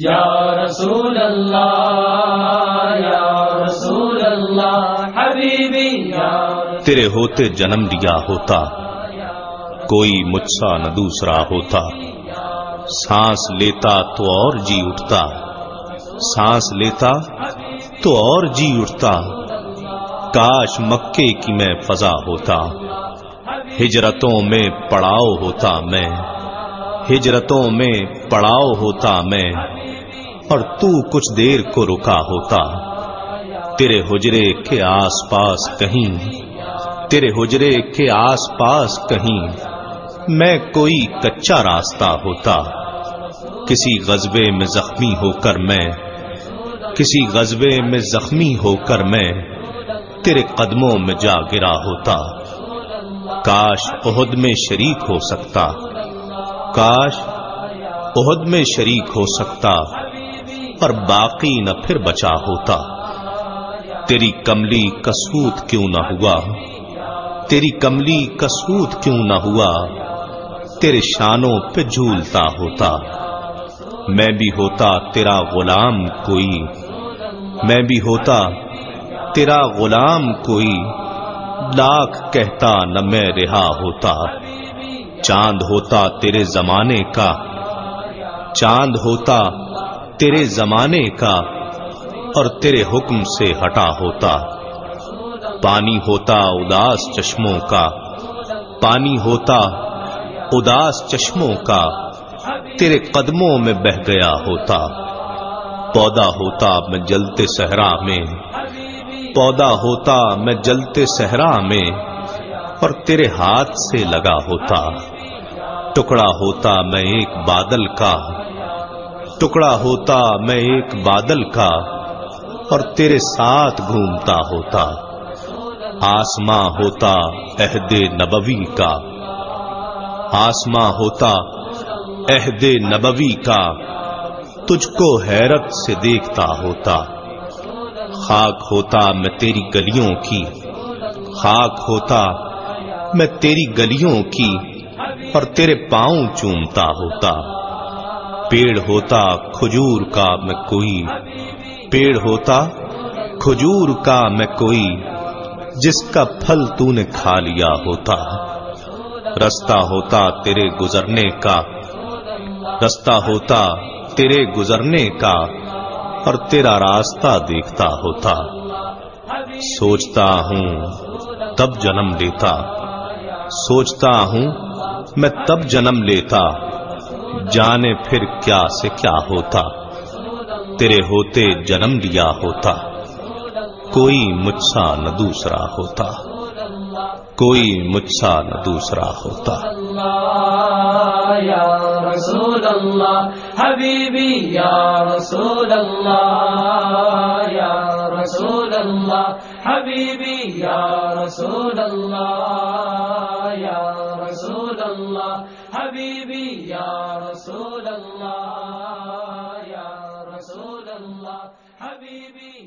یا رسول اللہ، یا رسول اللہ، حبیبی، یا تیرے ہوتے جنم لیا ہوتا، کوئی مجھ سا نہ دوسرا ہوتا۔ سانس لیتا تو اور جی اٹھتا، سانس لیتا تو اور جی اٹھتا۔ کاش مکے کی میں فضا ہوتا، ہجرتوں میں پڑاؤ ہوتا میں، ہجرتوں میں پڑاؤ ہوتا میں۔ اور تو کچھ دیر کو رکا ہوتا۔ تیرے حجرے کے آس پاس کہیں۔ تیرے حجرے کے آس پاس کہیں۔ میں کوئی کچا راستہ ہوتا۔ کسی غزبے میں زخمی ہو کر میں۔ کسی غزبے میں زخمی ہو کر میں۔ تیرے قدموں میں جا گرا ہوتا۔ کاش عہد میں شریک ہو سکتا۔ کاش عہد میں شریک ہو سکتا۔ اور باقی نہ پھر بچا ہوتا۔ تیری کملی کسوت کیوں نہ ہوا؟ تیری کملی کسوت کیوں نہ ہوا؟ تیرے شانوں پہ جھولتا ہوتا۔ میں بھی ہوتا تیرا غلام کوئی۔ میں بھی ہوتا تیرا غلام کوئی۔ لاکھ کہتا نہ میں رہا ہوتا۔ چاند ہوتا تیرے زمانے کا۔ چاند ہوتا تیرے زمانے کا اور تیرے حکم سے ہٹا ہوتا۔ پانی ہوتا اداس چشموں کا۔ پانی ہوتا اداس چشموں کا۔ تیرے قدموں میں بہ گیا ہوتا۔ پودا ہوتا میں جلتے صحرا میں۔ پودا ہوتا میں جلتے صحرا میں۔ اور تیرے ہاتھ سے لگا ہوتا۔ ٹکڑا ہوتا میں ایک بادل کا۔ ٹکڑا ہوتا میں ایک بادل کا اور تیرے ساتھ گھومتا ہوتا۔ آسماں ہوتا عہد نبوی کا۔ آسماں ہوتا عہد نبوی کا۔ تجھ کو حیرت سے دیکھتا ہوتا۔ خاک ہوتا میں تیری گلیوں کی۔ خاک ہوتا میں تیری گلیوں کی اور تیرے پاؤں چومتا ہوتا۔ پیڑ ہوتا کھجور کا میں کوئی۔ پیڑ ہوتا کھجور کا میں کوئی۔ جس کا پھل تو نے کھا لیا ہوتا۔ رستہ ہوتا تیرے گزرنے کا۔ رستہ ہوتا تیرے گزرنے کا۔ اور تیرا راستہ دیکھتا ہوتا۔ سوچتا ہوں تب جنم لیتا۔ سوچتا ہوں میں تب جنم لیتا۔ جانے پھر کیا سے کیا ہوتا۔ تیرے ہوتے جنم لیا ہوتا۔ کوئی مجھ سا نہ دوسرا ہوتا۔ کوئی مجھ سا نہ دوسرا ہوتا۔ یا رسول اللہ، حبیبی، یا رسول اللہ، یا رسول اللہ، حبیبی، یا رسول اللہ، یا رسول اللہ حبیبی یا رسول اللہ یا رسول اللہ حبیبی